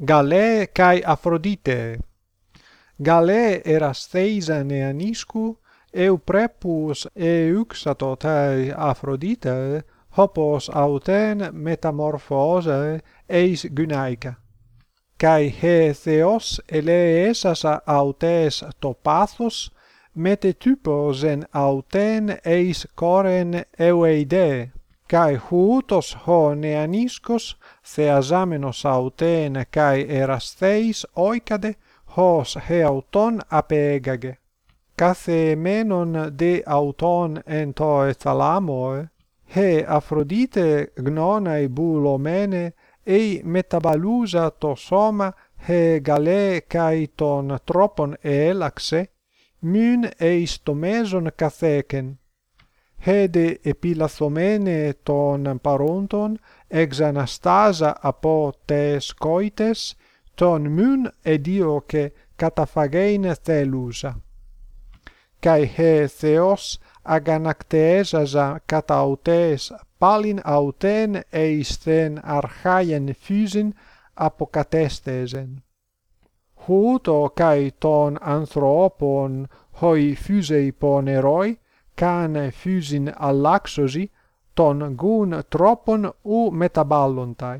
Galè kai Aphrodite. Afrodite. eras erasteisane aniscu, eu prepus euxatotai Aphrodite, hopos auten metamorphose eis gynaica. Kai he theos eleesas autes topathos, mete typos en auten eis coren eueide. Kai hutos ho neaniskos theasamenos auten kai erasteis oikade hos he auton apegage. Κάθε εμένον δε αυτον εν το εθαλάμοε, χε Αφροδίτε γνώνα μπουλωμένε, ει μεταβαλούζα το σώμα, χε γαλέ καί των τρόπων έλαξε, μην εις το μέσον καθέκεν hede epilasomene ton paronton ex Anastasa apo tes coites ton mun edioce καταφαγέιν θέλουσα. Καί χε Θεός αγανακτεέζαζα κατά αυτές πάλιν αυτέν εισθεν αρχάιεν φύσιν αποκατέστεζεν. Χούτο καί των ανθρώπων χοι φύζεϊ πονεροί, cane fusin allaxosi ton gun tropon u metaballontai.